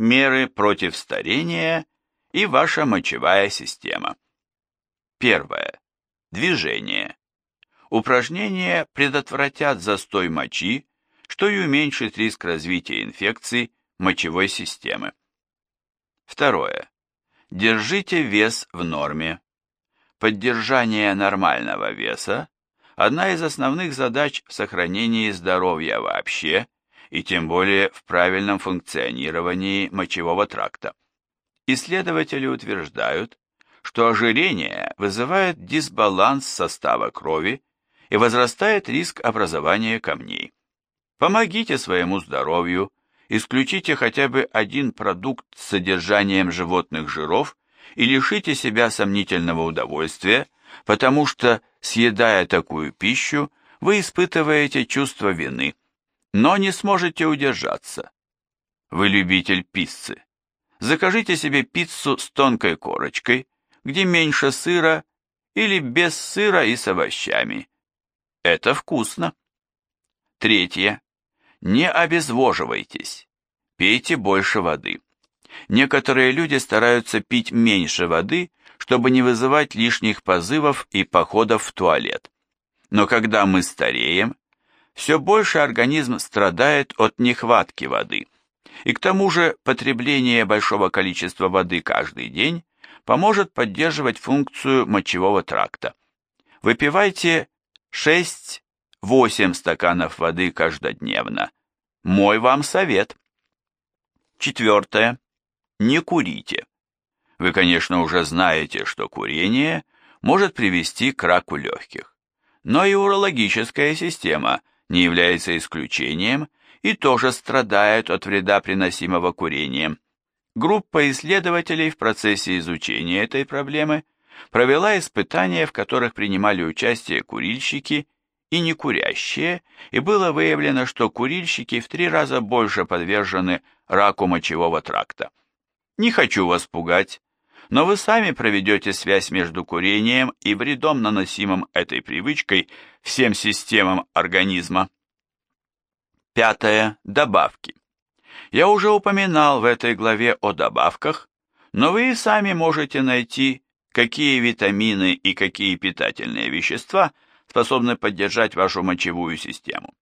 меры против старения и ваша мочевая система. Первое. Движение. Упражнения предотвратят застой мочи, что и уменьшит риск развития инфекций мочевой системы. Второе. Держите вес в норме. Поддержание нормального веса – одна из основных задач в сохранении здоровья вообще и тем более в правильном функционировании мочевого тракта. Исследователи утверждают, что ожирение вызывает дисбаланс состава крови и возрастает риск образования камней. Помогите своему здоровью, исключите хотя бы один продукт с содержанием животных жиров и лишите себя сомнительного удовольствия, потому что, съедая такую пищу, вы испытываете чувство вины, но не сможете удержаться. Вы любитель пиццы. Закажите себе пиццу с тонкой корочкой, где меньше сыра, или без сыра и с овощами. Это вкусно. Третье. Не обезвоживайтесь. Пейте больше воды. Некоторые люди стараются пить меньше воды, чтобы не вызывать лишних позывов и походов в туалет. Но когда мы стареем, все больше организм страдает от нехватки воды. И к тому же потребление большого количества воды каждый день поможет поддерживать функцию мочевого тракта. Выпивайте 6-8 стаканов воды каждодневно. Мой вам совет. Четвертое. Не курите. Вы, конечно, уже знаете, что курение может привести к раку легких. Но и урологическая система не является исключением и тоже страдает от вреда, приносимого курением. Группа исследователей в процессе изучения этой проблемы провела испытания, в которых принимали участие курильщики и некурящие, и было выявлено, что курильщики в три раза больше подвержены раку мочевого тракта. Не хочу вас пугать, но вы сами проведете связь между курением и вредом, наносимым этой привычкой всем системам организма. Пятое. Добавки. Я уже упоминал в этой главе о добавках, но вы и сами можете найти, какие витамины и какие питательные вещества способны поддержать вашу мочевую систему.